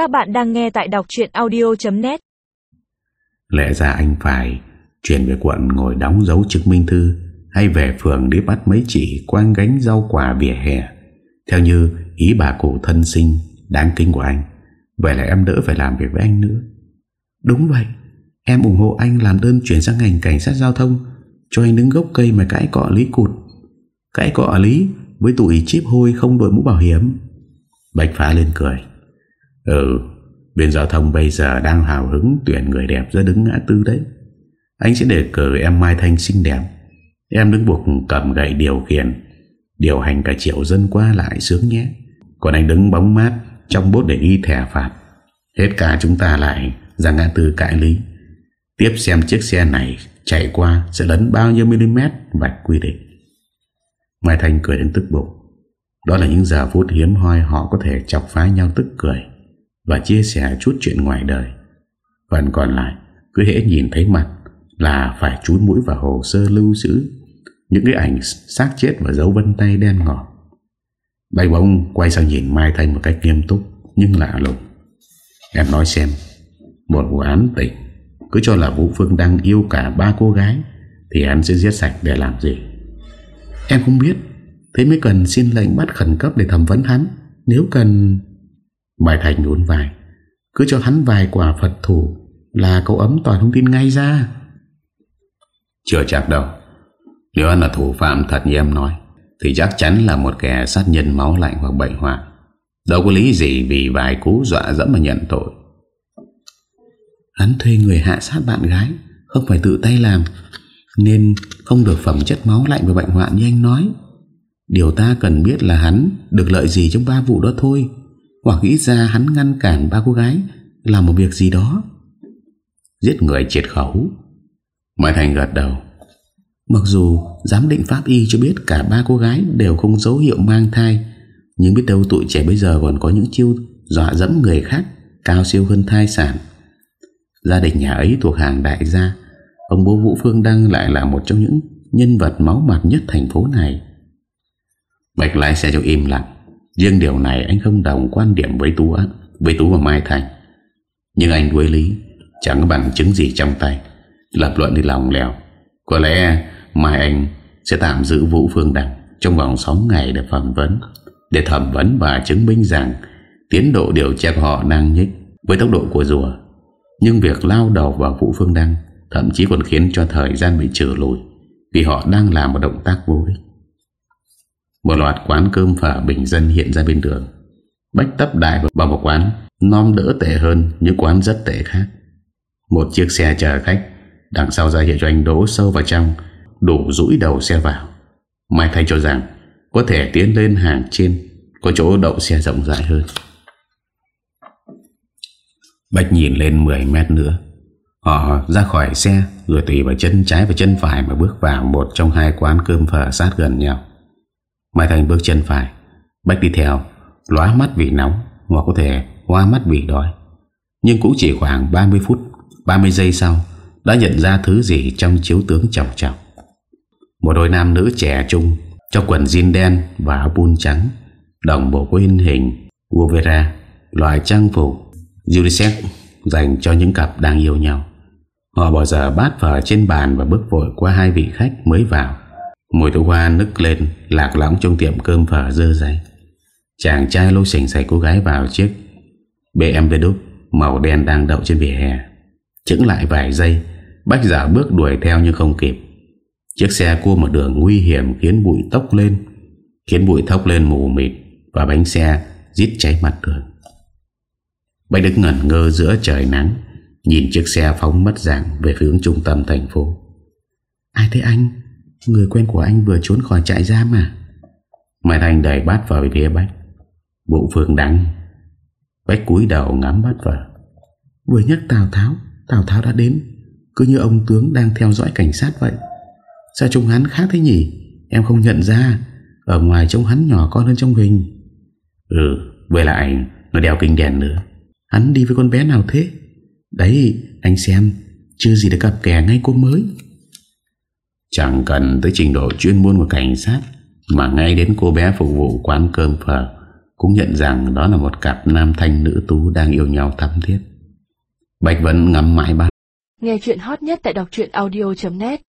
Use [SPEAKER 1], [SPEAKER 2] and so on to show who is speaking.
[SPEAKER 1] Các bạn đang nghe tại đọc chuyện audio.net
[SPEAKER 2] Lẽ ra anh phải chuyển về quận ngồi đóng dấu chứng minh thư hay về phường đi bắt mấy chị quang gánh rau quả vỉa hè theo như ý bà cụ thân sinh đáng kính của anh. Vậy là em đỡ phải làm việc với anh nữa. Đúng vậy, em ủng hộ anh làm đơn chuyển sang ngành cảnh sát giao thông cho anh đứng gốc cây mà cãi cọ lý cụt. Cãi cọ lý với tụi chip hôi không đội mũ bảo hiểm. Bạch phá lên cười. Ừ, bên giao thông bây giờ đang hào hứng tuyển người đẹp ra đứng ngã tư đấy. Anh sẽ đề cử em Mai Thanh xinh đẹp. Em đứng buộc cầm gậy điều khiển, điều hành cả triệu dân qua lại sướng nhé. Còn anh đứng bóng mát trong bốt để ghi thẻ phạt. Hết cả chúng ta lại ra ngã tư cãi lý. Tiếp xem chiếc xe này chạy qua sẽ lấn bao nhiêu mm vạch quy định. Mai Thanh cười đến tức bụng. Đó là những giờ phút hiếm hoi họ có thể chọc phá nhau tức cười và chia sẻ chút chuyện ngoài đời. Phần còn lại, cứ hễ nhìn thấy mặt là phải chúi mũi vào hồ sơ lưu giữ những cái ảnh xác chết và dấu vân tay đen ngọt. Bạch bóng quay sang nhìn Mai Thanh một cách nghiêm túc nhưng lạ lùng. Em nói xem, một vụ án tỉnh cứ cho là Vũ Phương đang yêu cả ba cô gái thì hắn sẽ giết sạch để làm gì? Em không biết, thế mới cần xin lệnh bắt khẩn cấp để thẩm vấn hắn. Nếu cần... Bài Thành nhún vai, cứ cho hắn vài quả Phật thủ là cậu ấm tỏi thông tin ngay ra. Chưa chắc đâu. Nếu anh là thủ phạm thật như em nói thì chắc chắn là một kẻ sát nhân máu lạnh hoặc bệnh hoạn. Đâu có lý gì vì vài cú dọa dẫm mà nhận tội. Hắn thuê người hạ sát bạn gái Không phải tự tay làm Nên không được phẩm chất máu lạnh và bệnh hoạn như anh nói Điều ta cần biết là hắn Được lợi gì trong ba vụ đó thôi hoặc nghĩ ra hắn ngăn cản ba cô gái, Làm một việc gì đó. Giết người triệt khẩu. Mai Thành gật đầu. Mặc dù giám định pháp y cho biết Cả ba cô gái đều không dấu hiệu mang thai, Nhưng biết đâu tụi trẻ bây giờ Còn có những chiêu dọa dẫm người khác Cao siêu hơn thai sản. Gia đình nhà ấy thuộc hàng đại gia, Ông bố Vũ Phương Đăng lại là một trong những nhân vật máu mặt nhất thành phố này. Bạch lái xe cho im lặng. Riêng điều này anh không đồng quan điểm với Tú Với Tú và Mai Thành Nhưng anh với Lý, Chẳng có bằng chứng gì trong tay. Lập luận đi lòng lèo. Có lẽ mai anh sẽ tạm giữ Vũ Phương Đăng Trong vòng 6 ngày để phỏng vấn, Để thẩm vấn và chứng minh rằng Tiến độ điều tra của họ đang nhích Với tốc độ của rùa. Nhưng việc lao đầu vào Vũ Phương Đăng Thậm chí còn khiến cho thời gian bị trừ lùi, Vì họ đang làm một động tác vô ích. Một loạt quán cơm phở bình dân hiện ra bên đường. Bách tấp đại vào một quán Nom đỡ tệ hơn những quán rất tệ khác. Một chiếc xe chờ khách Đằng sau ra hiệu cho anh đỗ sâu vào trong, Đủ rũi đầu xe vào. Mai thay cho rằng Có thể tiến lên hàng trên, Có chỗ đậu xe rộng rãi hơn. Bách nhìn lên 10 mét nữa. Họ ra khỏi xe Rồi tùy vào chân trái và chân phải Mà bước vào một trong hai quán cơm phở sát gần nhau. Mai Thành bước chân phải bách đi theo, Lóa mắt vì nóng Hoặc có thể hoa mắt vì đói Nhưng cũng chỉ khoảng 30 phút 30 giây sau, Đã nhận ra thứ gì trong chiếu tướng trọng trọng Một đôi nam nữ trẻ trung, Trong quần jean đen và áo bun trắng, Đồng bộ có in hình Wolvera Loại trang phục Unisex dành cho những cặp đang yêu nhau. Họ bỏ giờ bát vào trên bàn và bước vội qua hai vị khách mới vào. Mùi thuốc hoa nức lên lạc lõng trong tiệm cơm phở dơ dày. Chàng trai lôi sỉnh xài cô gái vào chiếc BMW màu đen đang đậu trên vỉa hè. Chững lại vài giây, Bách giả bước đuổi theo nhưng không kịp. Chiếc xe cua một đường nguy hiểm khiến bụi tốc lên, khiến bụi thốc lên mù mịt và bánh xe giít cháy mặt đường. Bách đứng ngẩn ngơ giữa trời nắng Nhìn chiếc xe phóng mất dạng Về hướng trung tâm thành phố Ai thế anh Người quen của anh vừa trốn khỏi trại giam mà. Mai Thành đẩy bát vào phía Bách. Bộ phương đắng. Bách cúi đầu ngắm bát vợ Vừa nhắc Tào Tháo Tào Tháo đã đến. Cứ như ông tướng đang theo dõi cảnh sát vậy. Sao trông hắn khác thế nhỉ? Em không nhận ra. Ở ngoài trông hắn nhỏ con hơn trong hình Ừ với lại, Nó đeo kinh đèn nữa. Hắn đi với con bé nào thế? Đấy, anh xem, Chưa gì đã gặp kẻ ngay cô mới. Chẳng cần tới trình độ chuyên môn của cảnh sát, Mà ngay đến cô bé phục vụ quán cơm phở, Cũng nhận rằng đó là một cặp nam thanh nữ tú đang yêu nhau thắm thiết. Bạch Vân ngắm mãi bắt
[SPEAKER 3] Nghe chuyện hot nhất tại đọc audio.net